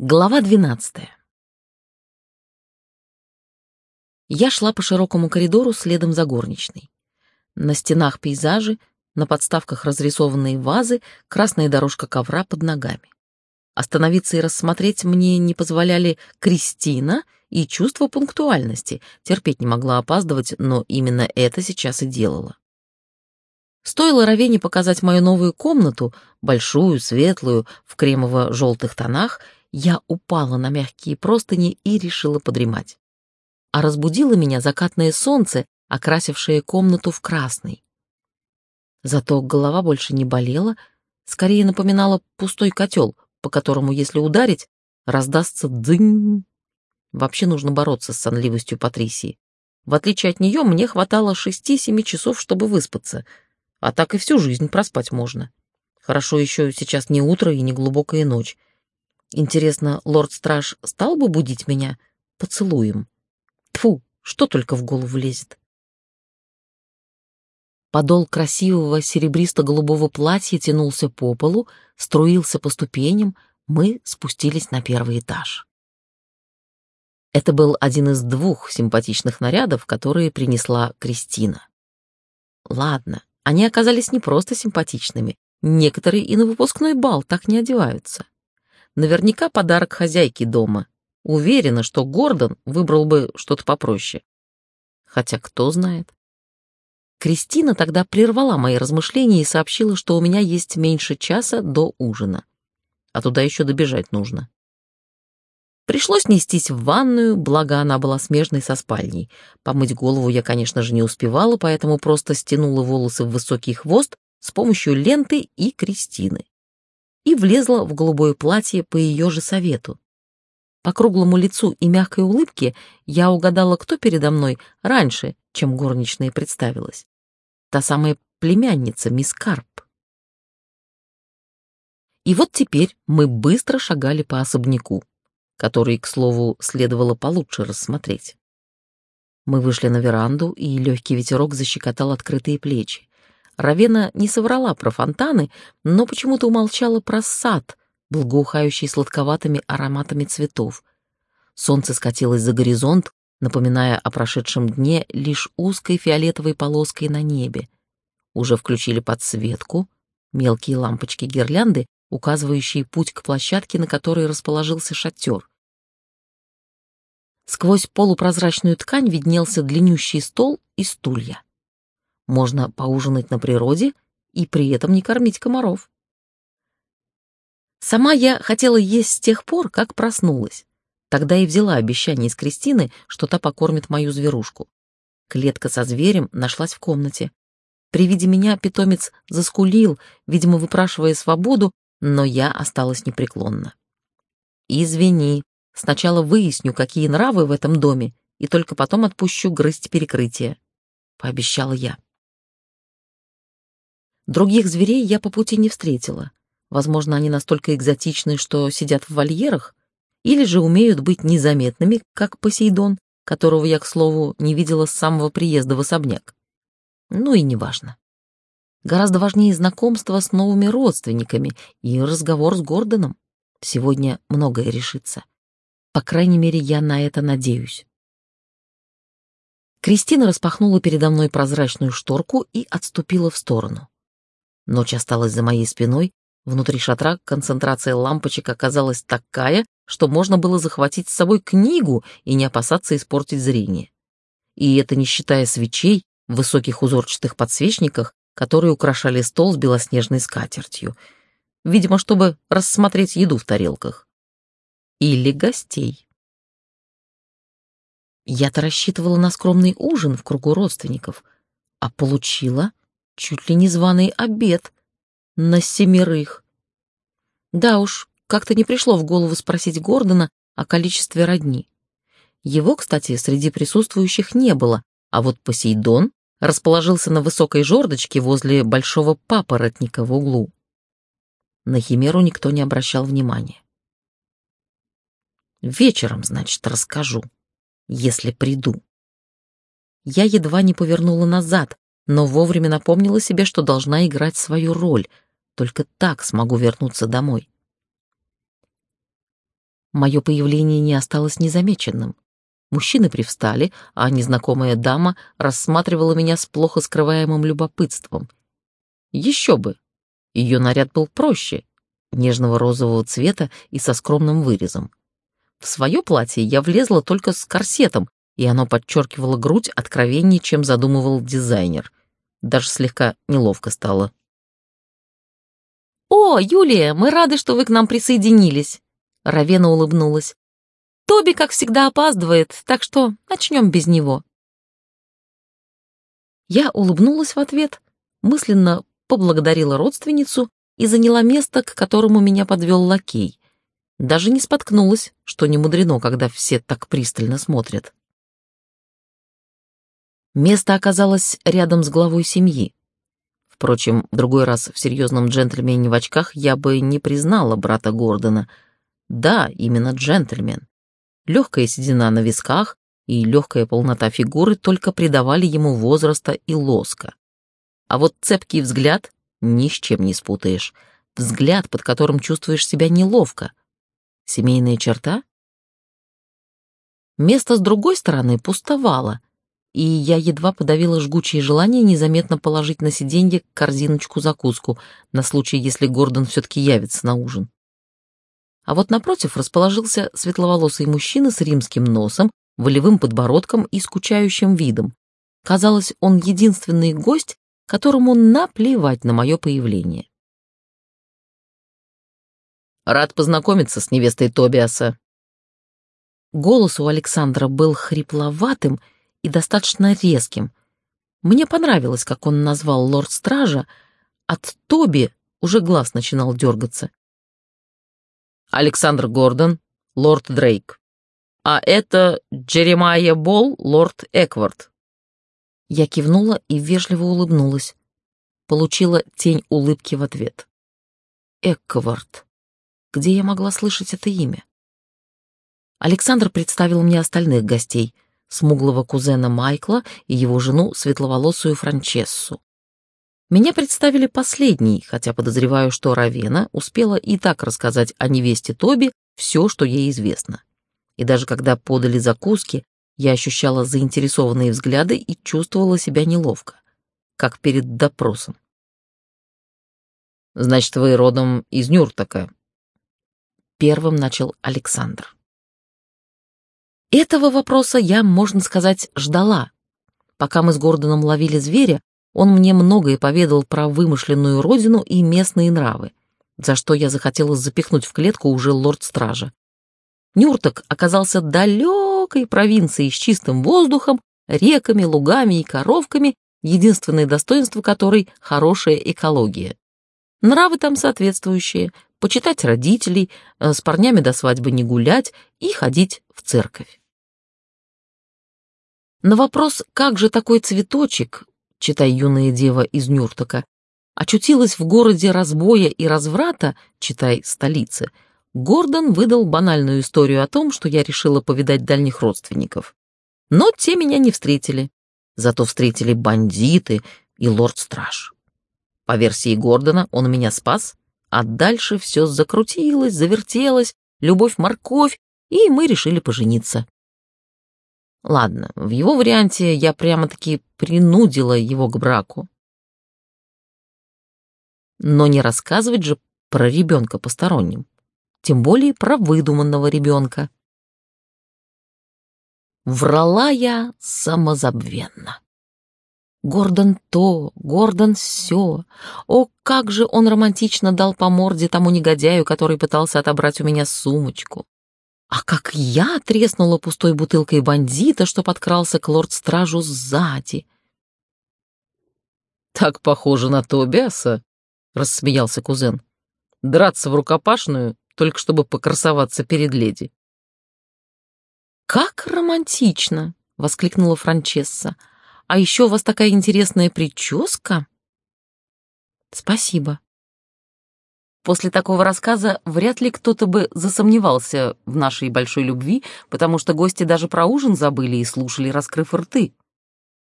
Глава двенадцатая. Я шла по широкому коридору следом за горничной. На стенах пейзажи, на подставках разрисованные вазы, красная дорожка ковра под ногами. Остановиться и рассмотреть мне не позволяли Кристина и чувство пунктуальности. Терпеть не могла опаздывать, но именно это сейчас и делала. Стоило Равене показать мою новую комнату, большую, светлую, в кремово-желтых тонах — я упала на мягкие простыни и решила подремать. А разбудило меня закатное солнце, окрасившее комнату в красный. Зато голова больше не болела, скорее напоминала пустой котел, по которому, если ударить, раздастся дынь. Вообще нужно бороться с сонливостью Патрисии. В отличие от нее, мне хватало шести-семи часов, чтобы выспаться, а так и всю жизнь проспать можно. Хорошо еще сейчас не утро и не глубокая ночь. Интересно, лорд-страж стал бы будить меня поцелуем? Тфу, что только в голову лезет. Подол красивого серебристо-голубого платья тянулся по полу, струился по ступеням, мы спустились на первый этаж. Это был один из двух симпатичных нарядов, которые принесла Кристина. Ладно, они оказались не просто симпатичными, некоторые и на выпускной бал так не одеваются. Наверняка подарок хозяйки дома. Уверена, что Гордон выбрал бы что-то попроще. Хотя кто знает. Кристина тогда прервала мои размышления и сообщила, что у меня есть меньше часа до ужина. А туда еще добежать нужно. Пришлось нестись в ванную, благо она была смежной со спальней. Помыть голову я, конечно же, не успевала, поэтому просто стянула волосы в высокий хвост с помощью ленты и Кристины и влезла в голубое платье по ее же совету. По круглому лицу и мягкой улыбке я угадала, кто передо мной раньше, чем горничная представилась. Та самая племянница, мисс Карп. И вот теперь мы быстро шагали по особняку, который, к слову, следовало получше рассмотреть. Мы вышли на веранду, и легкий ветерок защекотал открытые плечи. Равена не соврала про фонтаны, но почему-то умолчала про сад, благоухающий сладковатыми ароматами цветов. Солнце скатилось за горизонт, напоминая о прошедшем дне лишь узкой фиолетовой полоской на небе. Уже включили подсветку, мелкие лампочки гирлянды, указывающие путь к площадке, на которой расположился шатер. Сквозь полупрозрачную ткань виднелся длиннющий стол и стулья. Можно поужинать на природе и при этом не кормить комаров. Сама я хотела есть с тех пор, как проснулась. Тогда и взяла обещание из Кристины, что та покормит мою зверушку. Клетка со зверем нашлась в комнате. При виде меня питомец заскулил, видимо, выпрашивая свободу, но я осталась непреклонна. «Извини, сначала выясню, какие нравы в этом доме, и только потом отпущу грызть перекрытие», — пообещала я. Других зверей я по пути не встретила. Возможно, они настолько экзотичны, что сидят в вольерах, или же умеют быть незаметными, как Посейдон, которого я, к слову, не видела с самого приезда в особняк. Ну и неважно. Гораздо важнее знакомство с новыми родственниками и разговор с Гордоном. Сегодня многое решится. По крайней мере, я на это надеюсь. Кристина распахнула передо мной прозрачную шторку и отступила в сторону. Ночь осталась за моей спиной, внутри шатра концентрация лампочек оказалась такая, что можно было захватить с собой книгу и не опасаться испортить зрение. И это не считая свечей в высоких узорчатых подсвечниках, которые украшали стол с белоснежной скатертью, видимо, чтобы рассмотреть еду в тарелках. Или гостей. Я-то рассчитывала на скромный ужин в кругу родственников, а получила чуть ли не званый обед на семерых. Да уж, как-то не пришло в голову спросить Гордона о количестве родни. Его, кстати, среди присутствующих не было, а вот Посейдон расположился на высокой жердочке возле большого папоротника в углу. На Химеру никто не обращал внимания. Вечером, значит, расскажу, если приду. Я едва не повернула назад, но вовремя напомнила себе, что должна играть свою роль. Только так смогу вернуться домой. мое появление не осталось незамеченным. Мужчины привстали, а незнакомая дама рассматривала меня с плохо скрываемым любопытством. Еще бы! Ее наряд был проще, нежного розового цвета и со скромным вырезом. В свое платье я влезла только с корсетом, и оно подчеркивало грудь откровеннее, чем задумывал дизайнер. Даже слегка неловко стало. «О, Юлия, мы рады, что вы к нам присоединились!» Равена улыбнулась. «Тоби, как всегда, опаздывает, так что начнем без него». Я улыбнулась в ответ, мысленно поблагодарила родственницу и заняла место, к которому меня подвел лакей. Даже не споткнулась, что не мудрено, когда все так пристально смотрят. Место оказалось рядом с главой семьи. Впрочем, в другой раз в серьезном джентльмене в очках я бы не признала брата Гордона. Да, именно джентльмен. Легкая седина на висках и легкая полнота фигуры только придавали ему возраста и лоска. А вот цепкий взгляд ни с чем не спутаешь. Взгляд, под которым чувствуешь себя неловко. Семейная черта? Место с другой стороны пустовало — и я едва подавила жгучее желание незаметно положить на сиденье корзиночку-закуску на случай, если Гордон все-таки явится на ужин. А вот напротив расположился светловолосый мужчина с римским носом, волевым подбородком и скучающим видом. Казалось, он единственный гость, которому наплевать на мое появление. «Рад познакомиться с невестой Тобиаса». Голос у Александра был хрипловатым и достаточно резким. Мне понравилось, как он назвал лорд-стража, от Тоби уже глаз начинал дергаться. Александр Гордон, лорд Дрейк. А это Джеремайя Болл, лорд Эквард. Я кивнула и вежливо улыбнулась. Получила тень улыбки в ответ. Эквард. Где я могла слышать это имя? Александр представил мне остальных гостей — смуглого кузена Майкла и его жену, светловолосую Франчессу. Меня представили последней, хотя подозреваю, что Равена успела и так рассказать о невесте Тоби все, что ей известно. И даже когда подали закуски, я ощущала заинтересованные взгляды и чувствовала себя неловко, как перед допросом. «Значит, вы родом из Нюртака?» Первым начал Александр. Этого вопроса я, можно сказать, ждала. Пока мы с Гордоном ловили зверя, он мне многое поведал про вымышленную родину и местные нравы, за что я захотела запихнуть в клетку уже лорд-стража. Нюрток оказался далекой провинцией с чистым воздухом, реками, лугами и коровками, единственное достоинство которой — хорошая экология. Нравы там соответствующие, почитать родителей, э, с парнями до свадьбы не гулять и ходить в церковь. На вопрос, как же такой цветочек, читай юная дева из Нюртака, очутилась в городе разбоя и разврата, читай столицы, Гордон выдал банальную историю о том, что я решила повидать дальних родственников. Но те меня не встретили. Зато встретили бандиты и лорд-страж. По версии Гордона, он меня спас, а дальше все закрутилось, завертелось, любовь-морковь, и мы решили пожениться. Ладно, в его варианте я прямо-таки принудила его к браку. Но не рассказывать же про ребенка посторонним, тем более про выдуманного ребенка. Врала я самозабвенно. Гордон то, Гордон все. О, как же он романтично дал по морде тому негодяю, который пытался отобрать у меня сумочку. А как я треснула пустой бутылкой бандита, что подкрался к лорд-стражу сзади. «Так похоже на Тобиаса», — рассмеялся кузен. «Драться в рукопашную, только чтобы покрасоваться перед леди». «Как романтично!» — воскликнула Франчесса. А еще у вас такая интересная прическа. Спасибо. После такого рассказа вряд ли кто-то бы засомневался в нашей большой любви, потому что гости даже про ужин забыли и слушали, раскрыв рты.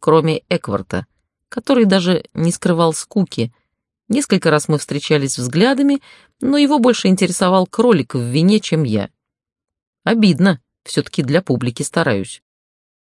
Кроме Экварта, который даже не скрывал скуки. Несколько раз мы встречались взглядами, но его больше интересовал кролик в вине, чем я. Обидно, все-таки для публики стараюсь.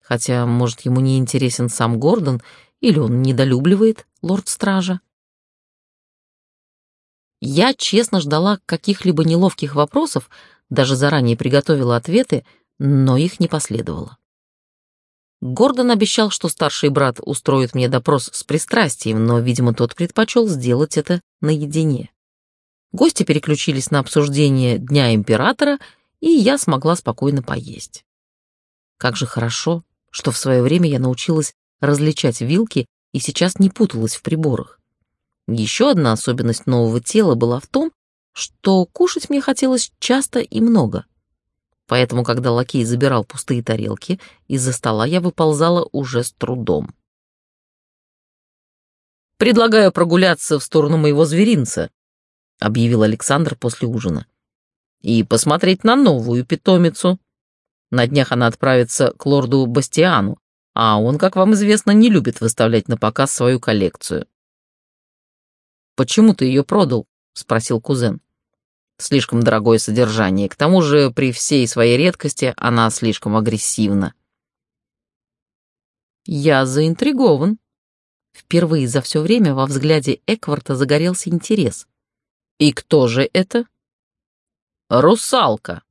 Хотя, может, ему не интересен сам Гордон, или он недолюбливает лорд-стража. Я честно ждала каких-либо неловких вопросов, даже заранее приготовила ответы, но их не последовало. Гордон обещал, что старший брат устроит мне допрос с пристрастием, но, видимо, тот предпочел сделать это наедине. Гости переключились на обсуждение Дня Императора, и я смогла спокойно поесть. Как же хорошо, что в свое время я научилась различать вилки и сейчас не путалась в приборах. Еще одна особенность нового тела была в том, что кушать мне хотелось часто и много. Поэтому, когда лакей забирал пустые тарелки, из-за стола я выползала уже с трудом. «Предлагаю прогуляться в сторону моего зверинца», — объявил Александр после ужина, «и посмотреть на новую питомицу. На днях она отправится к лорду Бастиану, а он, как вам известно, не любит выставлять на показ свою коллекцию. «Почему ты ее продал?» — спросил кузен. «Слишком дорогое содержание, к тому же при всей своей редкости она слишком агрессивна». «Я заинтригован». Впервые за все время во взгляде Экварта загорелся интерес. «И кто же это?» «Русалка»,